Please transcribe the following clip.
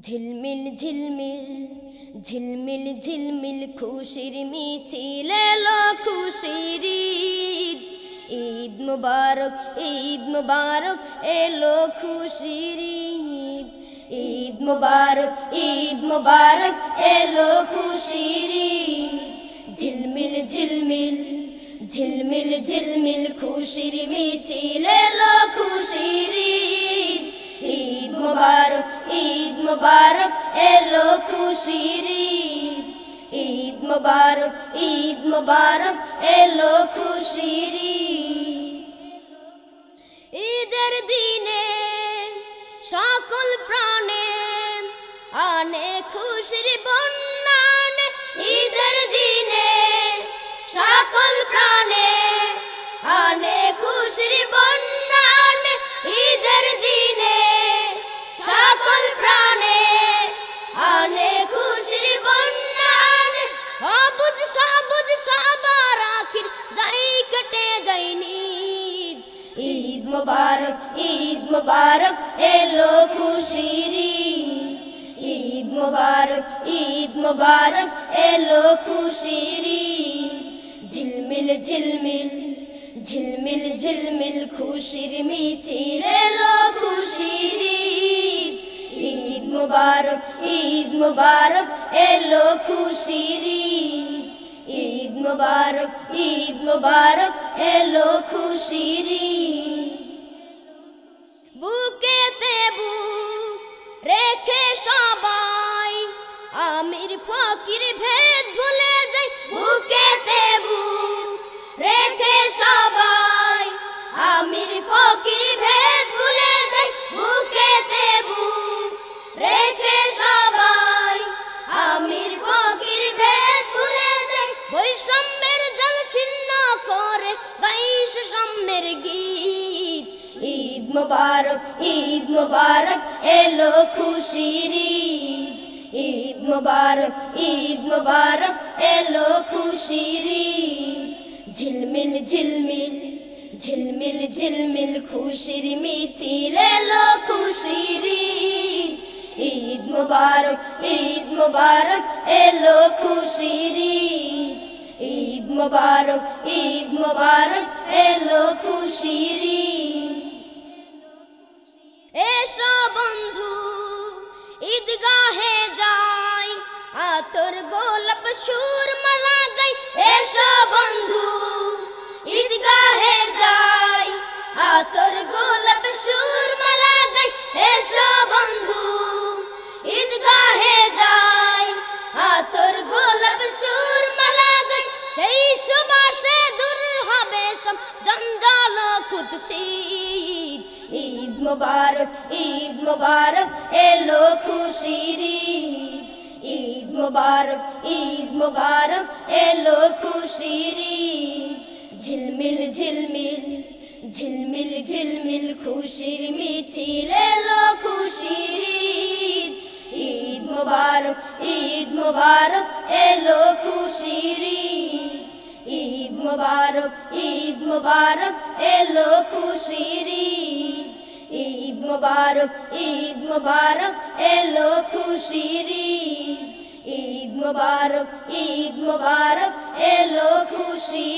ঝিলমিল ঝিলমিল ঝিলমিল ঝিলমিল খুশির মিছিল এলো খুশির ঈদ। ঈদ মুবারক ঈদ মুবারক এলো খুশির ঈদ। ঈদ মুবারক ঈদ মুবারক এলো খুশির ঝিলমিল ঝিলমিল ঝিলমিল ঝিলমিল খুশির মিছিল এলো খুশির ঈদ মুবারক, এলো খুশির ঈদ। মুবারক ঈদ মুবারক, এলো খুশির ঈদ। ঈদের দিনে সকল প্রাণে আনে খুশির বন্যান। ঈদের দিনে মুবারক, এলো খুশির ঈদ মুবারক ঈদ মুবারক, এলো খুশির ঝিলমিল ঝিলমিল ঝিলমিল ঝিলমিল, খুশির মিছিল, এলো খুশির ঈদ মুবারক ঈদ মুবারক, এলো খুশির ঈদ মুবারক ঈদ মুবারক, এলো খুশির আমির ফকির ভেদ ভুলে যাই, বুকেতে বুক রেখে সবাই। আমির ফকির ভেদ ভুলে যাই, বুকেতে বুক রেখে সবাই। আমির ফকির ভেদ ভুলে যাই, বৈষম্যের জল ছিন্ন করে গাইস সম্যের গীত। ঈদ মুবারক ঈদ মুবারক, এলো খুশির ঈদ। ঈদ মুবারক ঈদ মুবারক, এলো খুশির ঝিলমিল ঝিলমিল ঝিলমিল ঝিলমিল, খুশির মিছিল, এলো খুশির ঈদ। মুবারক ঈদ মুবারক, এলো খুশির ঈদ। মুবারক ঈদ মুবারক, এলো খুশির এসো বন্ধু আতর গোলাপ সুর মালা গাই, এসো বন্ধু, ঈদগাহে যাই। আতর গোলাপ সুর মালা গাই, এসো বন্ধু, ঈদগাহে যাই। আতর গোলাপ সুর মালা গাই, সেই সুবাসে দূর হবে সব জঞ্জাল কুৎসিত। ঈদ মুবারক ঈদ মুবারক, এলো খুশির ঈদ মুবারক ঈদ মুবারক, এলো খুশির ঝিলমিল ঝিলমিল ঝিলমিল ঝিলমিল, খুশির মিছিল, এলো খুশির ঈদ। মুবারক ঈদ মুবারক, এলো খুশির ঈদ। মুবারক ঈদ মুবারক, এলো খুশির ঈদ মুবারক ঈদ মুবারক এলো খুশির ঈদ। ঈদ মুবারক ঈদ মুবারক এলো ঈদ